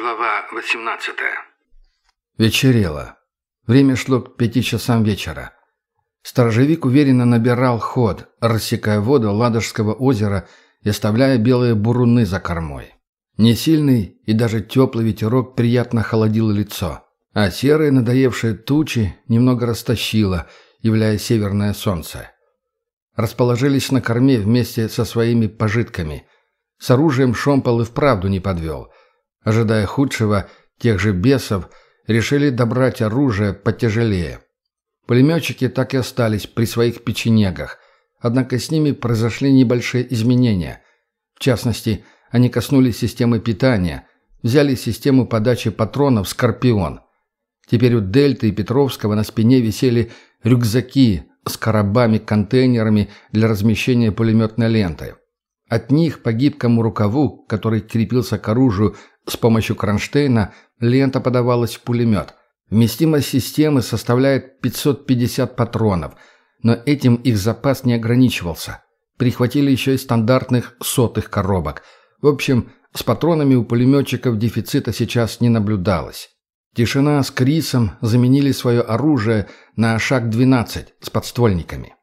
Глава 18 Вечерело. Время шло к пяти часам вечера. Сторожевик уверенно набирал ход, рассекая воду Ладожского озера и оставляя белые буруны за кормой. Несильный и даже теплый ветерок приятно холодил лицо, а серые надоевшие тучи немного растащило, являя северное солнце. Расположились на корме вместе со своими пожитками. С оружием Шомпол и вправду не подвел – Ожидая худшего, тех же бесов решили добрать оружие потяжелее. Пулеметчики так и остались при своих печенегах, однако с ними произошли небольшие изменения. В частности, они коснулись системы питания, взяли систему подачи патронов «Скорпион». Теперь у Дельты и Петровского на спине висели рюкзаки с коробами-контейнерами для размещения пулеметной ленты. От них по гибкому рукаву, который крепился к оружию с помощью кронштейна, лента подавалась в пулемет. Вместимость системы составляет 550 патронов, но этим их запас не ограничивался. Прихватили еще и стандартных сотых коробок. В общем, с патронами у пулеметчиков дефицита сейчас не наблюдалось. Тишина с Крисом заменили свое оружие на шаг-12 с подствольниками.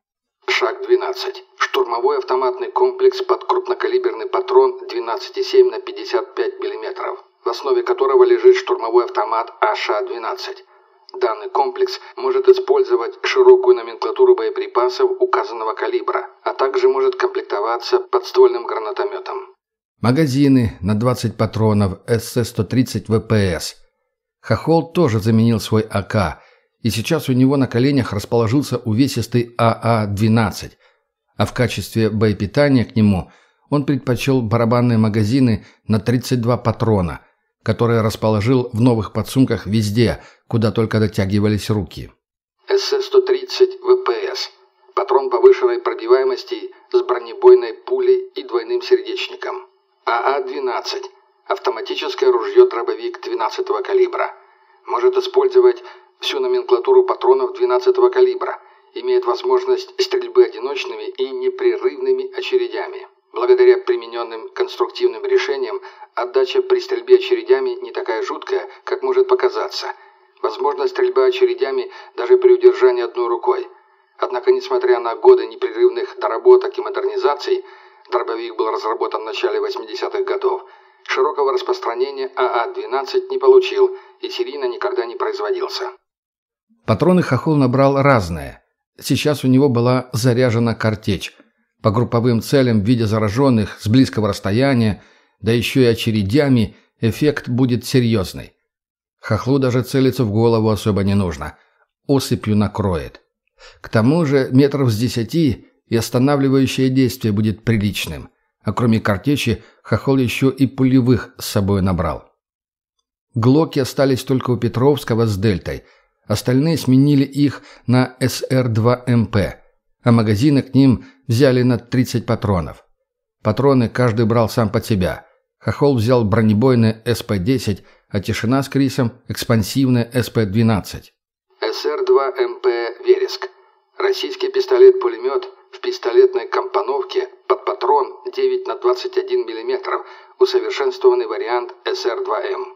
Шаг-12. Штурмовой автоматный комплекс под крупнокалиберный патрон 12,7 на 55 мм, в основе которого лежит штурмовой автомат АШ-12. Данный комплекс может использовать широкую номенклатуру боеприпасов указанного калибра, а также может комплектоваться подствольным гранатометом. Магазины на 20 патронов СС-130 ВПС. Хохол тоже заменил свой АК, и сейчас у него на коленях расположился увесистый АА-12, а в качестве боепитания к нему он предпочел барабанные магазины на 32 патрона, которые расположил в новых подсумках везде, куда только дотягивались руки. СС-130 ВПС. Патрон повышенной пробиваемости с бронебойной пулей и двойным сердечником. АА-12. Автоматическое ружье-дробовик 12-го калибра. Может использовать всю номенклатуру патронов 12-го калибра – имеет возможность стрельбы одиночными и непрерывными очередями. Благодаря примененным конструктивным решениям, отдача при стрельбе очередями не такая жуткая, как может показаться. Возможно стрельба очередями даже при удержании одной рукой. Однако, несмотря на годы непрерывных доработок и модернизаций, дробовик был разработан в начале 80-х годов, широкого распространения АА-12 не получил и серийно никогда не производился. Патроны Хохол набрал разные – Сейчас у него была заряжена картечь. По групповым целям в виде зараженных с близкого расстояния, да еще и очередями, эффект будет серьезный. Хохлу даже целиться в голову особо не нужно. Осыпью накроет. К тому же метров с десяти и останавливающее действие будет приличным. А кроме картечи, хохол еще и пулевых с собой набрал. Глоки остались только у Петровского с дельтой – Остальные сменили их на СР-2МП, а магазины к ним взяли на 30 патронов. Патроны каждый брал сам под себя. Хохол взял бронебойный СП-10, а Тишина с Крисом – экспансивный СП-12. СР-2МП «Вереск». Российский пистолет-пулемет в пистолетной компоновке под патрон 9 на 21 мм, усовершенствованный вариант СР-2М.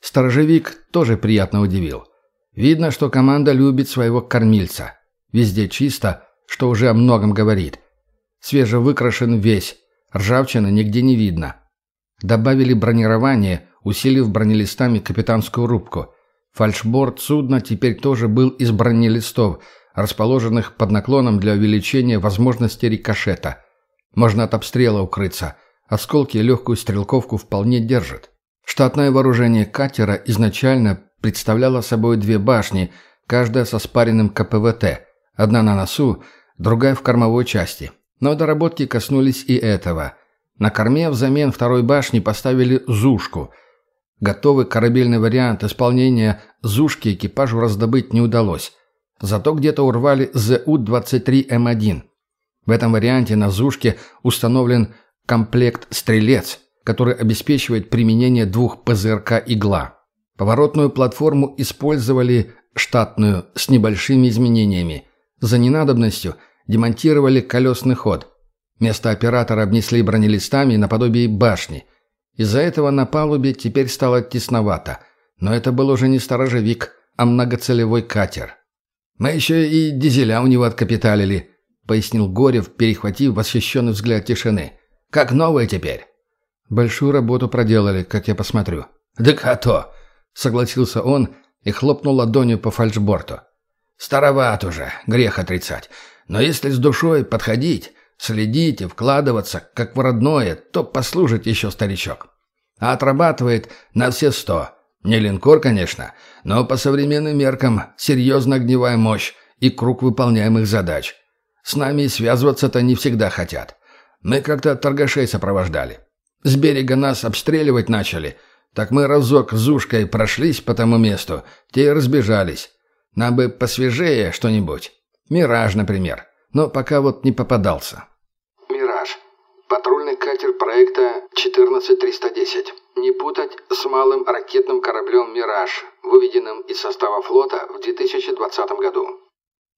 Сторожевик тоже приятно удивил – Видно, что команда любит своего кормильца. Везде чисто, что уже о многом говорит. Свежевыкрашен весь, ржавчины нигде не видно. Добавили бронирование, усилив бронелистами капитанскую рубку. Фальшборд судна теперь тоже был из бронелистов, расположенных под наклоном для увеличения возможности рикошета. Можно от обстрела укрыться. Осколки легкую стрелковку вполне держат. Штатное вооружение катера изначально представляла собой две башни, каждая со спаренным КПВТ, одна на носу, другая в кормовой части. Но доработки коснулись и этого. На корме взамен второй башни поставили «Зушку». Готовый корабельный вариант исполнения «Зушки» экипажу раздобыть не удалось. Зато где-то урвали ЗУ-23М1. В этом варианте на «Зушке» установлен комплект «Стрелец», который обеспечивает применение двух ПЗРК «Игла». Поворотную платформу использовали штатную, с небольшими изменениями. За ненадобностью демонтировали колесный ход. Место оператора обнесли бронелистами наподобие башни. Из-за этого на палубе теперь стало тесновато. Но это был уже не сторожевик, а многоцелевой катер. «Мы еще и дизеля у него откапиталили», — пояснил Горев, перехватив восхищенный взгляд тишины. «Как новые теперь». «Большую работу проделали, как я посмотрю». «Так а то!» — согласился он и хлопнул ладонью по фальшборту. «Староват уже, грех отрицать. Но если с душой подходить, следить и вкладываться, как в родное, то послужит еще старичок. А отрабатывает на все сто. Не линкор, конечно, но по современным меркам серьезно огневая мощь и круг выполняемых задач. С нами связываться-то не всегда хотят. Мы как-то торгашей сопровождали. С берега нас обстреливать начали. Так мы разок с ушкой прошлись по тому месту, те и разбежались. Нам бы посвежее что-нибудь. «Мираж», например. Но пока вот не попадался. «Мираж. Патрульный катер проекта 14310. Не путать с малым ракетным кораблем «Мираж», выведенным из состава флота в 2020 году».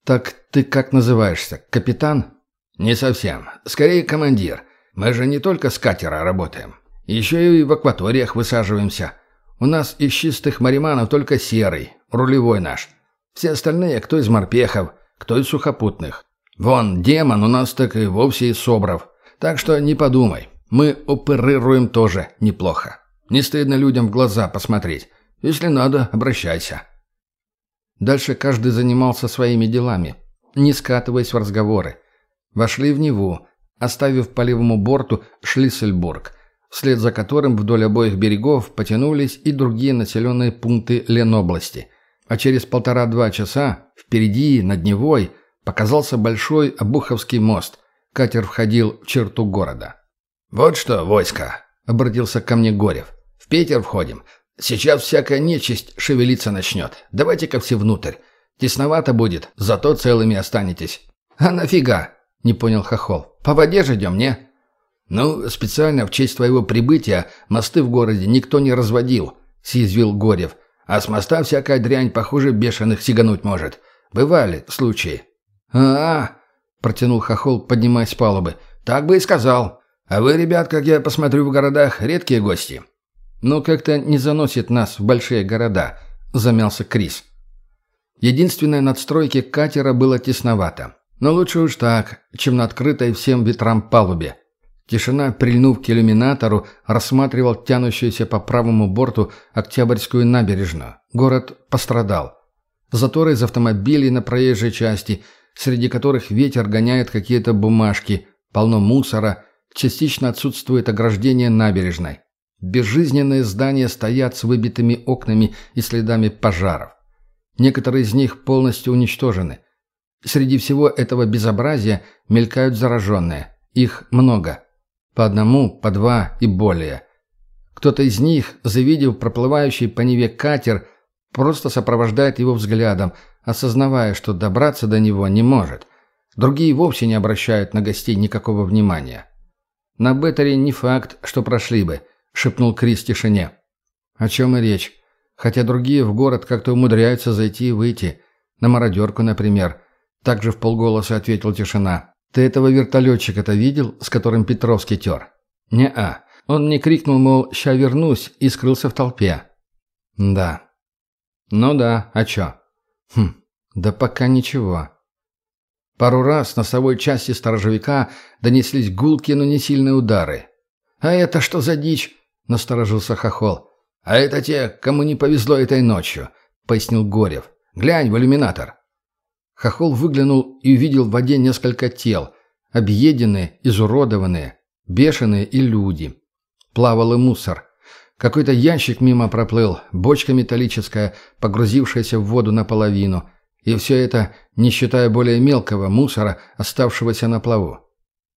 «Так ты как называешься? Капитан?» «Не совсем. Скорее, командир. Мы же не только с катера работаем. Еще и в акваториях высаживаемся. У нас из чистых мариманов только серый, рулевой наш. Все остальные, кто из морпехов, кто из сухопутных. Вон, демон у нас так и вовсе из собров. Так что не подумай, мы оперируем тоже неплохо. Не стыдно людям в глаза посмотреть. Если надо, обращайся». Дальше каждый занимался своими делами, не скатываясь в разговоры. Вошли в Неву, оставив по левому борту Шлиссельбург, вслед за которым вдоль обоих берегов потянулись и другие населенные пункты Ленобласти – а через полтора-два часа впереди, над Невой, показался большой Обуховский мост. Катер входил в черту города. «Вот что, войско!» — обратился ко мне Горев. «В Питер входим. Сейчас всякая нечисть шевелиться начнет. Давайте-ка все внутрь. Тесновато будет, зато целыми останетесь». «А нафига?» — не понял Хохол. «По воде же идем, не?» «Ну, специально в честь твоего прибытия мосты в городе никто не разводил», — съязвил Горев. А с моста всякая дрянь, похуже, бешеных сигануть может. Бывали случаи». «А-а-а!» — протянул Хохол, поднимаясь с палубы. «Так бы и сказал. А вы, ребят, как я посмотрю в городах, редкие гости». «Ну, как-то не заносит нас в большие города», — замялся Крис. Единственной надстройке катера было тесновато. Но лучше уж так, чем на открытой всем ветрам палубе. Тишина, прильнув к иллюминатору, рассматривал тянущуюся по правому борту Октябрьскую набережную. Город пострадал. Заторы из автомобилей на проезжей части, среди которых ветер гоняет какие-то бумажки, полно мусора, частично отсутствует ограждение набережной. Безжизненные здания стоят с выбитыми окнами и следами пожаров. Некоторые из них полностью уничтожены. Среди всего этого безобразия мелькают зараженные. Их много. По одному, по два и более. Кто-то из них, завидев проплывающий по Неве катер, просто сопровождает его взглядом, осознавая, что добраться до него не может. Другие вовсе не обращают на гостей никакого внимания. «На Беттере не факт, что прошли бы», — шепнул Крис тишине. «О чем и речь. Хотя другие в город как-то умудряются зайти и выйти. На мародерку, например». Также в полголоса ответил тишина. «Ты этого вертолетчика-то видел, с которым Петровский тер?» «Не-а. Он не крикнул, мол, «ща вернусь» и скрылся в толпе. «Да». «Ну да, а чё?» «Хм, да пока ничего». Пару раз на носовой части сторожевика донеслись гулкие, но не сильные удары. «А это что за дичь?» — насторожился Хохол. «А это те, кому не повезло этой ночью», — пояснил Горев. «Глянь в иллюминатор». Хохол выглянул и увидел в воде несколько тел, объеденные, изуродованные, бешеные и люди. Плавал и мусор. Какой-то ящик мимо проплыл, бочка металлическая, погрузившаяся в воду наполовину. И все это, не считая более мелкого мусора, оставшегося на плаву.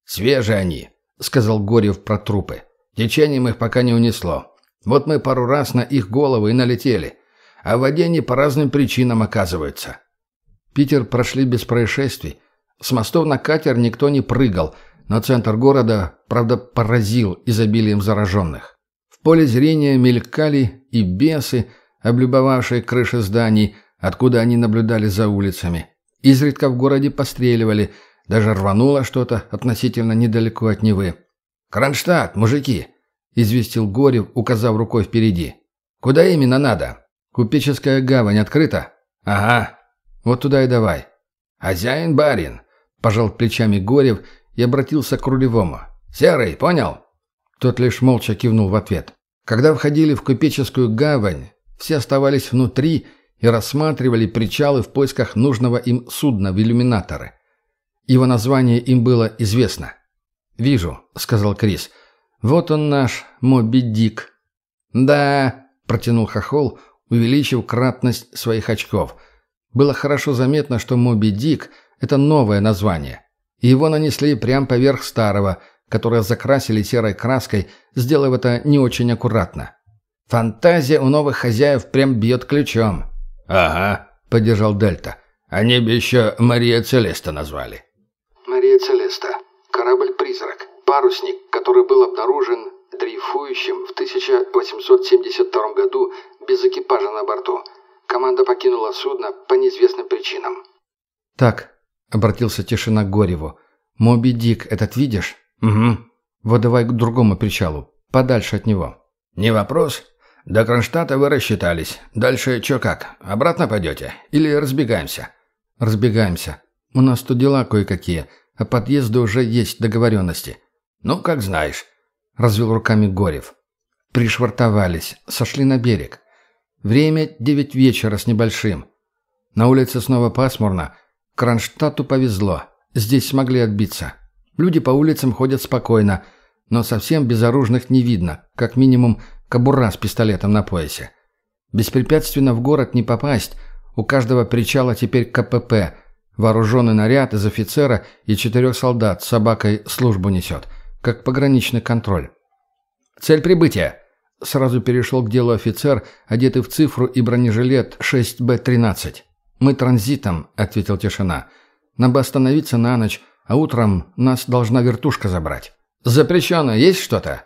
«Свежие они», — сказал Горев про трупы. «Течением их пока не унесло. Вот мы пару раз на их головы и налетели. А в воде они по разным причинам оказываются. Питер прошли без происшествий. С мостов на катер никто не прыгал, но центр города, правда, поразил изобилием зараженных. В поле зрения мелькали и бесы, облюбовавшие крыши зданий, откуда они наблюдали за улицами. Изредка в городе постреливали, даже рвануло что-то относительно недалеко от Невы. «Кронштадт, мужики!» — известил Горев, указав рукой впереди. «Куда именно надо? Купеческая гавань открыта?» «Ага. Вот туда и давай». «Хозяин барин», — пожал плечами Горев и обратился к рулевому. «Серый, понял?» Тот лишь молча кивнул в ответ. Когда входили в купеческую гавань, все оставались внутри и рассматривали причалы в поисках нужного им судна в иллюминаторы. Его название им было известно. «Вижу», — сказал Крис. «Вот он наш Моби Дик». «Да», — протянул Хохол, увеличив кратность своих очков. Было хорошо заметно, что Моби Дик — это новое название. И его нанесли прямо поверх старого, которое закрасили серой краской, сделав это не очень аккуратно. Фантазия у новых хозяев прям бьет ключом. «Ага», — поддержал Дельта. «Они бы еще Мария Целеста назвали». «Мария Целеста. Корабль-призрак. Парусник, который был обнаружен дрейфующим в 1872 году без экипажа на борту. Команда покинула судно по неизвестным причинам». «Так», — обратился тишина к Гореву. «Моби Дик этот видишь?» «Угу. Вот давай к другому причалу. Подальше от него». «Не вопрос. До Кронштадта вы рассчитались. Дальше чё как? Обратно пойдете? Или разбегаемся?» «Разбегаемся. У нас тут дела кое-какие, а подъезды уже есть договоренности». «Ну, как знаешь», — развел руками Горев. Пришвартовались, сошли на берег. Время девять вечера с небольшим. На улице снова пасмурно. Кронштадту повезло. Здесь смогли отбиться. Люди по улицам ходят спокойно, но совсем безоружных не видно, как минимум кобура с пистолетом на поясе. Беспрепятственно в город не попасть, у каждого причала теперь КПП, вооруженный наряд из офицера и четырех солдат с собакой службу несет, как пограничный контроль. «Цель прибытия!» Сразу перешел к делу офицер, одетый в цифру и бронежилет 6Б-13. «Мы транзитом», — ответил тишина. «Нам бы остановиться на ночь, а утром нас должна вертушка забрать». «Запрещено есть что-то?»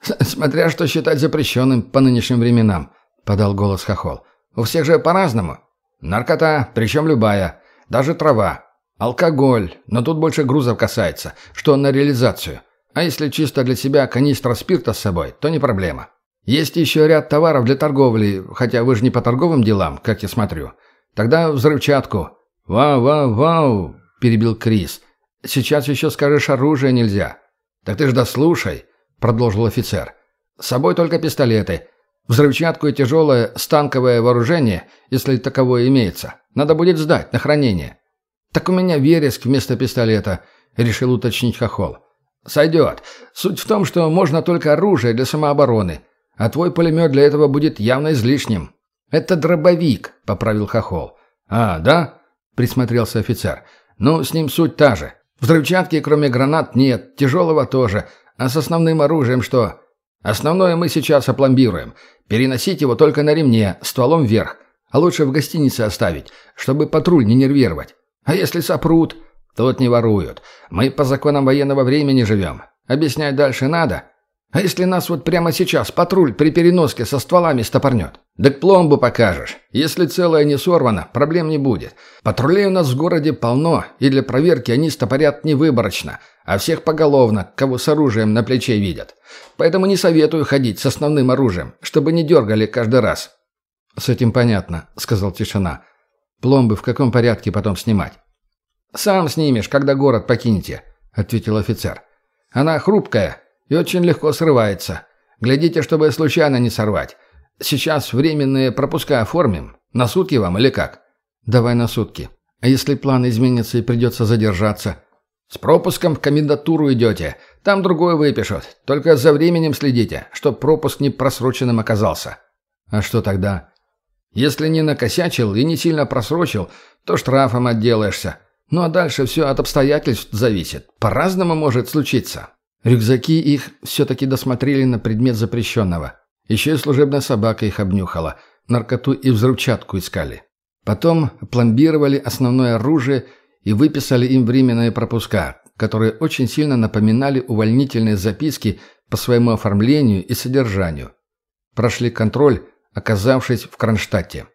«Смотря что считать запрещенным по нынешним временам», — подал голос Хохол. «У всех же по-разному. Наркота, причем любая. Даже трава. Алкоголь, но тут больше грузов касается, что на реализацию. А если чисто для себя канистра спирта с собой, то не проблема. Есть еще ряд товаров для торговли, хотя вы же не по торговым делам, как я смотрю. Тогда взрывчатку». «Вау-вау-вау», — перебил Крис. «Сейчас еще скажешь, оружие нельзя». «Так ты ж дослушай», — продолжил офицер. «С собой только пистолеты. Взрывчатку и тяжелое станковое вооружение, если таковое имеется, надо будет сдать на хранение». «Так у меня вереск вместо пистолета», — решил уточнить Хохол. «Сойдет. Суть в том, что можно только оружие для самообороны, а твой пулемет для этого будет явно излишним». «Это дробовик», — поправил Хохол. «А, да?» — присмотрелся офицер. «Ну, с ним суть та же. Взрывчатки, кроме гранат, нет, тяжелого тоже, а с основным оружием что? Основное мы сейчас опломбируем. Переносить его только на ремне, стволом вверх. А лучше в гостинице оставить, чтобы патруль не нервировать. А если сопрут? Тут не воруют. Мы по законам военного времени живем. Объяснять дальше надо? А если нас вот прямо сейчас патруль при переноске со стволами стопорнет? Так пломбу покажешь. Если целое не сорвано, проблем не будет. Патрулей у нас в городе полно, и для проверки они стопорят не выборочно, а всех поголовно, кого с оружием на плече видят. Поэтому не советую ходить с основным оружием, чтобы не дергали каждый раз». «С этим понятно», — сказал Тишина. «Пломбы в каком порядке потом снимать?» «Сам снимешь, когда город покинете», — ответил офицер. «Она хрупкая, и очень легко срывается. Глядите, чтобы случайно не сорвать. Сейчас временные пропуска оформим. На сутки вам или как? Давай на сутки. А если план изменится и придется задержаться? С пропуском в комендатуру идете. Там другое выпишут. Только за временем следите, чтоб пропуск не просроченным оказался. А что тогда? Если не накосячил и не сильно просрочил, то штрафом отделаешься. Ну а дальше все от обстоятельств зависит. По-разному может случиться. Рюкзаки их все-таки досмотрели на предмет запрещенного. Еще и служебная собака их обнюхала. Наркоту и взрывчатку искали. Потом пломбировали основное оружие и выписали им временные пропуска, которые очень сильно напоминали увольнительные записки по своему оформлению и содержанию. Прошли контроль, оказавшись в Кронштадте.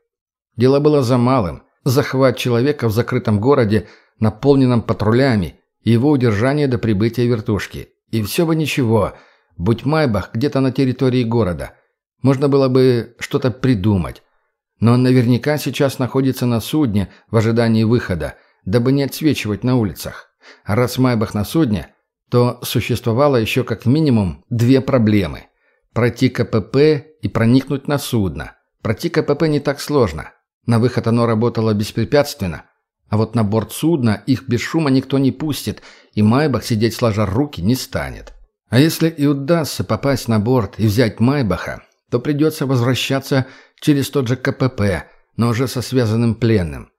Дело было за малым – захват человека в закрытом городе, наполненном патрулями, и его удержание до прибытия вертушки – и все бы ничего. Будь Майбах где-то на территории города, можно было бы что-то придумать. Но он наверняка сейчас находится на судне в ожидании выхода, дабы не отсвечивать на улицах. А раз Майбах на судне, то существовало еще как минимум две проблемы. Пройти КПП и проникнуть на судно. Пройти КПП не так сложно. На выход оно работало беспрепятственно. А вот на борт судна их без шума никто не пустит, и Майбах сидеть сложа руки не станет. А если и удастся попасть на борт и взять Майбаха, то придется возвращаться через тот же КПП, но уже со связанным пленным.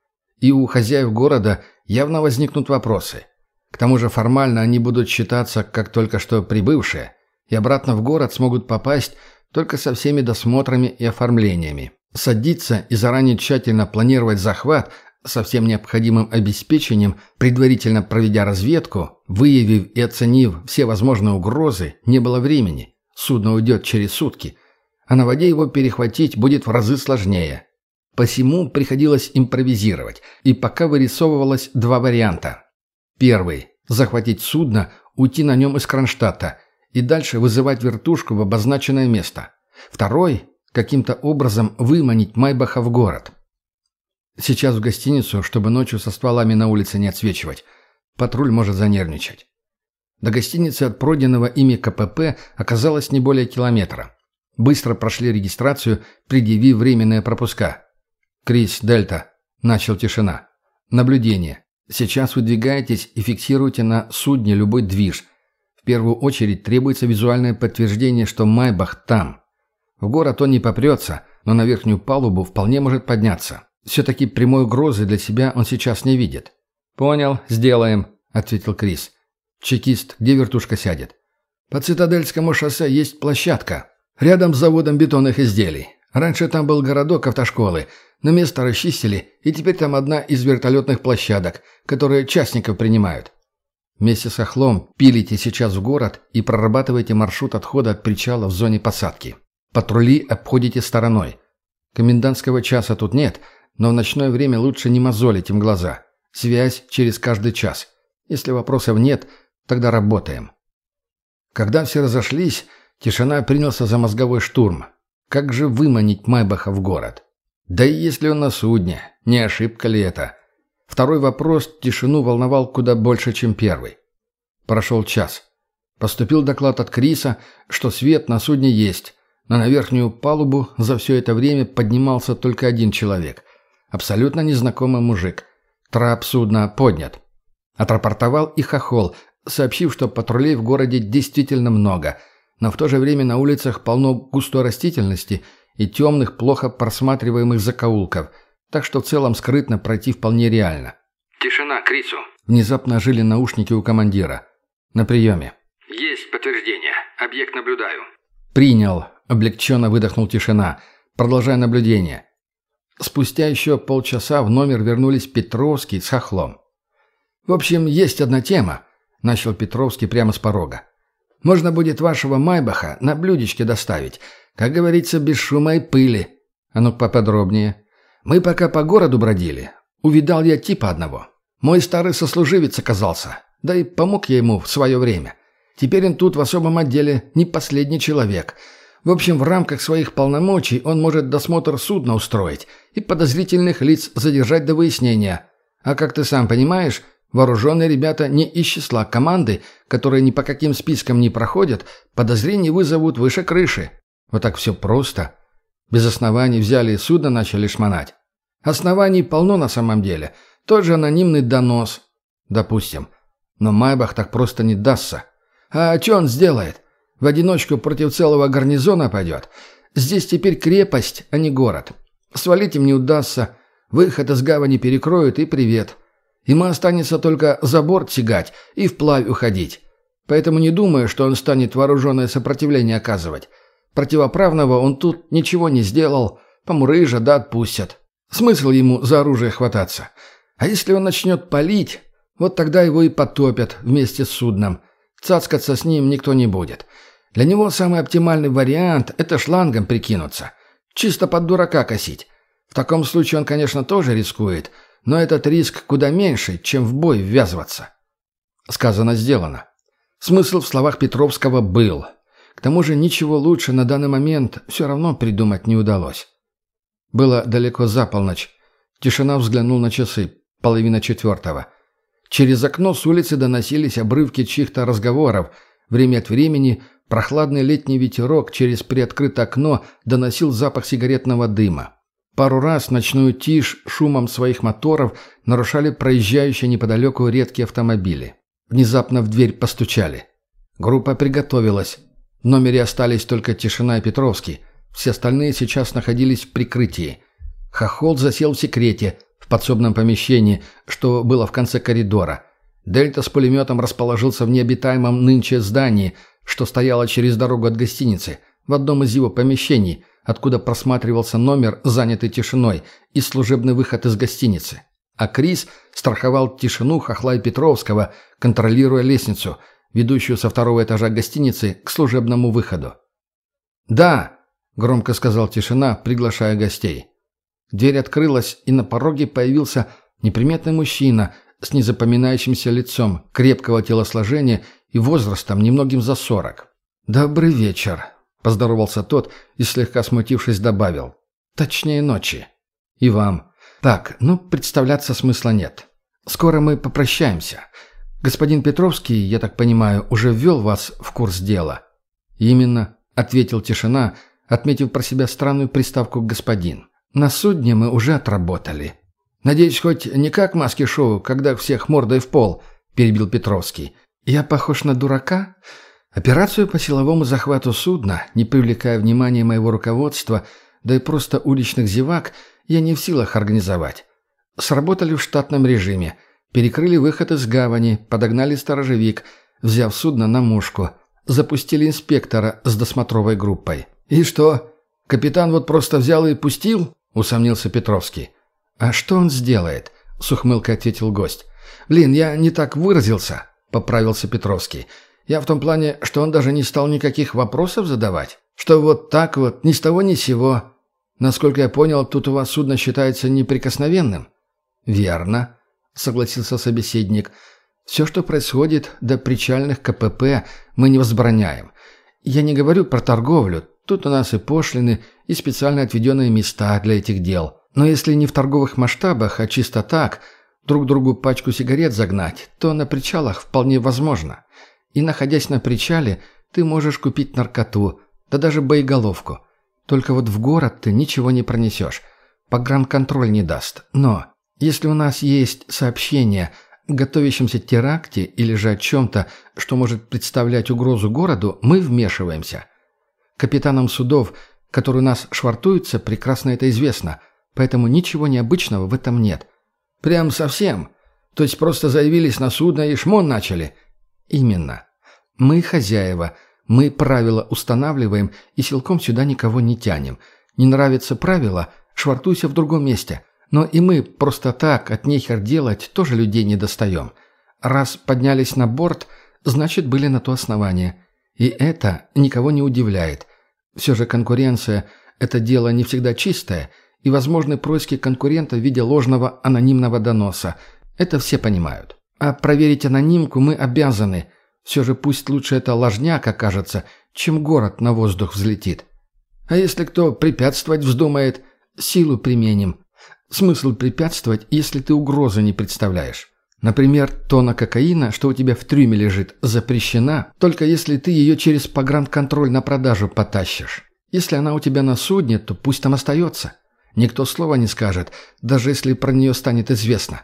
И у хозяев города явно возникнут вопросы. К тому же формально они будут считаться как только что прибывшие, и обратно в город смогут попасть только со всеми досмотрами и оформлениями. Садиться и заранее тщательно планировать захват со всем необходимым обеспечением, предварительно проведя разведку, выявив и оценив все возможные угрозы, не было времени. Судно уйдет через сутки, а на воде его перехватить будет в разы сложнее. Посему приходилось импровизировать, и пока вырисовывалось два варианта. Первый – захватить судно, уйти на нем из Кронштадта и дальше вызывать вертушку в обозначенное место. Второй – каким-то образом выманить Майбаха в город. Сейчас в гостиницу, чтобы ночью со стволами на улице не отсвечивать. Патруль может занервничать. До гостиницы от пройденного ими КПП оказалось не более километра. Быстро прошли регистрацию, предъявив временные пропуска. «Крис, Дельта», — начал тишина. «Наблюдение. Сейчас выдвигаетесь и фиксируете на судне любой движ. В первую очередь требуется визуальное подтверждение, что Майбах там. В город он не попрется, но на верхнюю палубу вполне может подняться. Все-таки прямой угрозы для себя он сейчас не видит. «Понял, сделаем», — ответил Крис. «Чекист, где вертушка сядет?» «По Цитадельскому шоссе есть площадка. Рядом с заводом бетонных изделий. Раньше там был городок автошколы, но место расчистили, и теперь там одна из вертолетных площадок, которые частников принимают. Вместе с Охлом пилите сейчас в город и прорабатываете маршрут отхода от причала в зоне посадки. Патрули обходите стороной. Комендантского часа тут нет — но в ночное время лучше не мозолить им глаза. Связь через каждый час. Если вопросов нет, тогда работаем. Когда все разошлись, тишина принялся за мозговой штурм. Как же выманить Майбаха в город? Да и если он на судне, не ошибка ли это? Второй вопрос тишину волновал куда больше, чем первый. Прошел час. Поступил доклад от Криса, что свет на судне есть, но на верхнюю палубу за все это время поднимался только один человек. Абсолютно незнакомый мужик. Трап судна поднят. Отрапортовал и хохол, сообщив, что патрулей в городе действительно много, но в то же время на улицах полно густой растительности и темных, плохо просматриваемых закоулков, так что в целом скрытно пройти вполне реально. «Тишина, Крису!» Внезапно ожили наушники у командира. «На приеме». «Есть подтверждение. Объект наблюдаю». «Принял», — облегченно выдохнул тишина, продолжая наблюдение. Спустя еще полчаса в номер вернулись Петровский с хохлом. «В общем, есть одна тема», — начал Петровский прямо с порога. «Можно будет вашего Майбаха на блюдечке доставить, как говорится, без шума и пыли. А ну поподробнее. Мы пока по городу бродили. Увидал я типа одного. Мой старый сослуживец оказался, да и помог я ему в свое время. Теперь он тут в особом отделе не последний человек». В общем, в рамках своих полномочий он может досмотр судна устроить и подозрительных лиц задержать до выяснения. А как ты сам понимаешь, вооруженные ребята не из числа команды, которые ни по каким спискам не проходят, подозрений вызовут выше крыши. Вот так все просто. Без оснований взяли и судно начали шмонать. Оснований полно на самом деле. Тот же анонимный донос. Допустим. Но Майбах так просто не дастся. А что он сделает? В одиночку против целого гарнизона пойдет. Здесь теперь крепость, а не город. Свалить им не удастся. Выход из гавани перекроют и привет. Ему останется только за борт тягать и вплавь уходить. Поэтому не думаю, что он станет вооруженное сопротивление оказывать. Противоправного он тут ничего не сделал. Помурыжа да отпустят. Смысл ему за оружие хвататься. А если он начнет палить, вот тогда его и потопят вместе с судном. Цацкаться с ним никто не будет. Для него самый оптимальный вариант – это шлангом прикинуться. Чисто под дурака косить. В таком случае он, конечно, тоже рискует, но этот риск куда меньше, чем в бой ввязываться. Сказано, сделано. Смысл в словах Петровского был. К тому же ничего лучше на данный момент все равно придумать не удалось. Было далеко за полночь. Тишина взглянул на часы. Половина четвертого. Через окно с улицы доносились обрывки чьих-то разговоров. Время от времени прохладный летний ветерок через приоткрытое окно доносил запах сигаретного дыма. Пару раз ночную тишь шумом своих моторов нарушали проезжающие неподалеку редкие автомобили. Внезапно в дверь постучали. Группа приготовилась. В номере остались только Тишина и Петровский. Все остальные сейчас находились в прикрытии. Хохол засел в секрете, в подсобном помещении, что было в конце коридора. Дельта с пулеметом расположился в необитаемом нынче здании, что стояло через дорогу от гостиницы, в одном из его помещений, откуда просматривался номер, занятый тишиной, и служебный выход из гостиницы. А Крис страховал тишину Хохла и Петровского, контролируя лестницу, ведущую со второго этажа гостиницы к служебному выходу. «Да!» — громко сказал тишина, приглашая гостей. Дверь открылась, и на пороге появился неприметный мужчина с незапоминающимся лицом, крепкого телосложения и возрастом немногим за сорок. «Добрый вечер», — поздоровался тот и, слегка смутившись, добавил. «Точнее ночи. И вам. Так, ну, представляться смысла нет. Скоро мы попрощаемся. Господин Петровский, я так понимаю, уже ввел вас в курс дела». «Именно», — ответил тишина, отметив про себя странную приставку «господин». На судне мы уже отработали. Надеюсь, хоть не как маски-шоу, когда всех мордой в пол, перебил Петровский. Я похож на дурака? Операцию по силовому захвату судна, не привлекая внимания моего руководства, да и просто уличных зевак, я не в силах организовать. Сработали в штатном режиме. Перекрыли выход из гавани, подогнали сторожевик, взяв судно на мушку. Запустили инспектора с досмотровой группой. «И что? Капитан вот просто взял и пустил?» усомнился Петровский. «А что он сделает?» — с ухмылкой ответил гость. «Блин, я не так выразился», — поправился Петровский. «Я в том плане, что он даже не стал никаких вопросов задавать. Что вот так вот, ни с того ни сего. Насколько я понял, тут у вас судно считается неприкосновенным». «Верно», — согласился собеседник. «Все, что происходит до причальных КПП, мы не возбраняем. Я не говорю про торговлю, Тут у нас и пошлины, и специально отведенные места для этих дел. Но если не в торговых масштабах, а чисто так, друг другу пачку сигарет загнать, то на причалах вполне возможно. И находясь на причале, ты можешь купить наркоту, да даже боеголовку. Только вот в город ты ничего не пронесешь. Погранконтроль не даст. Но если у нас есть сообщение о готовящемся теракте или же о чем-то, что может представлять угрозу городу, мы вмешиваемся – Капитанам судов, которые у нас швартуются, прекрасно это известно, поэтому ничего необычного в этом нет. Прям совсем. То есть просто заявились на судно и шмон начали? Именно. Мы хозяева, мы правила устанавливаем и силком сюда никого не тянем. Не нравится правило, швартуйся в другом месте. Но и мы просто так, от нехер делать, тоже людей не достаем. Раз поднялись на борт, значит, были на то основания. И это никого не удивляет. Все же конкуренция – это дело не всегда чистое, и возможны происки конкурента в виде ложного анонимного доноса. Это все понимают. А проверить анонимку мы обязаны. Все же пусть лучше это ложняк окажется, чем город на воздух взлетит. А если кто препятствовать вздумает, силу применим. Смысл препятствовать, если ты угрозы не представляешь. Например, тонна кокаина, что у тебя в трюме лежит, запрещена, только если ты ее через погранконтроль на продажу потащишь. Если она у тебя на судне, то пусть там остается. Никто слова не скажет, даже если про нее станет известно.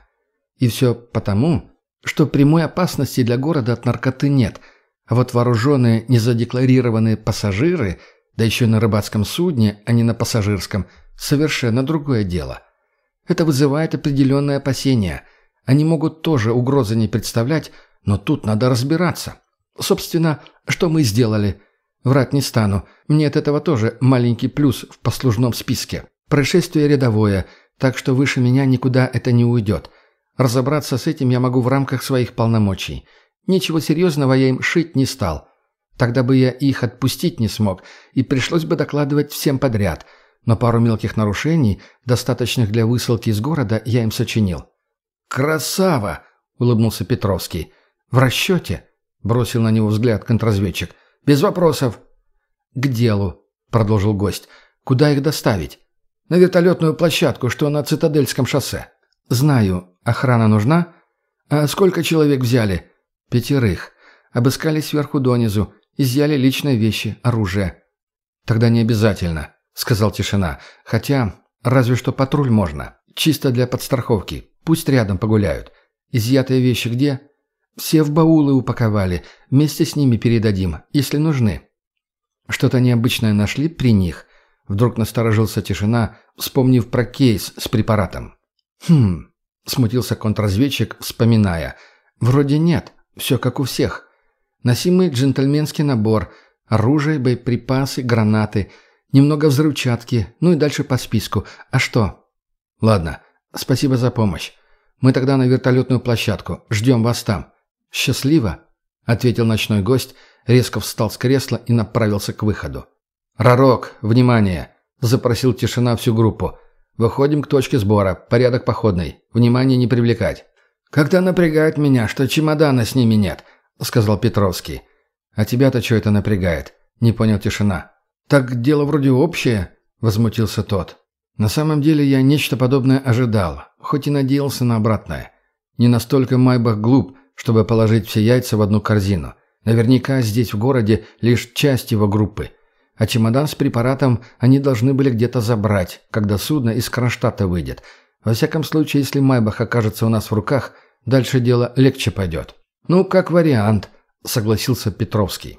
И все потому, что прямой опасности для города от наркоты нет, а вот вооруженные незадекларированные пассажиры, да еще на рыбацком судне, а не на пассажирском, совершенно другое дело. Это вызывает определенные опасения – они могут тоже угрозы не представлять, но тут надо разбираться. Собственно, что мы сделали? Врать не стану. Мне от этого тоже маленький плюс в послужном списке. Происшествие рядовое, так что выше меня никуда это не уйдет. Разобраться с этим я могу в рамках своих полномочий. Ничего серьезного я им шить не стал. Тогда бы я их отпустить не смог, и пришлось бы докладывать всем подряд. Но пару мелких нарушений, достаточных для высылки из города, я им сочинил. «Красава!» — улыбнулся Петровский. «В расчете?» — бросил на него взгляд контрразведчик. «Без вопросов. «К делу», — продолжил гость. «Куда их доставить?» «На вертолетную площадку, что на Цитадельском шоссе». «Знаю. Охрана нужна?» «А сколько человек взяли?» «Пятерых. Обыскали сверху донизу. Изъяли личные вещи, оружие». «Тогда не обязательно», — сказал тишина. «Хотя, разве что патруль можно. Чисто для подстраховки. Пусть рядом погуляют. Изъятые вещи где?» «Все в баулы упаковали. Вместе с ними передадим, если нужны». Что-то необычное нашли при них. Вдруг насторожился тишина, вспомнив про кейс с препаратом. «Хм...» — смутился контрразведчик, вспоминая. «Вроде нет. Все как у всех. Носимый джентльменский набор, оружие, боеприпасы, гранаты, немного взрывчатки, ну и дальше по списку. А что?» «Ладно. Спасибо за помощь. Мы тогда на вертолетную площадку. Ждем вас там». «Счастливо», — ответил ночной гость, резко встал с кресла и направился к выходу. «Ророк, внимание!» — запросил тишина всю группу. «Выходим к точке сбора. Порядок походный. Внимание не привлекать». «Как-то напрягает меня, что чемодана с ними нет», — сказал Петровский. «А тебя-то что это напрягает?» — не понял тишина. «Так дело вроде общее», — возмутился тот. «На самом деле я нечто подобное ожидал, хоть и надеялся на обратное. Не настолько Майбах глуп, чтобы положить все яйца в одну корзину. Наверняка здесь в городе лишь часть его группы. А чемодан с препаратом они должны были где-то забрать, когда судно из Кронштадта выйдет. Во всяком случае, если Майбах окажется у нас в руках, дальше дело легче пойдет. «Ну, как вариант», — согласился Петровский.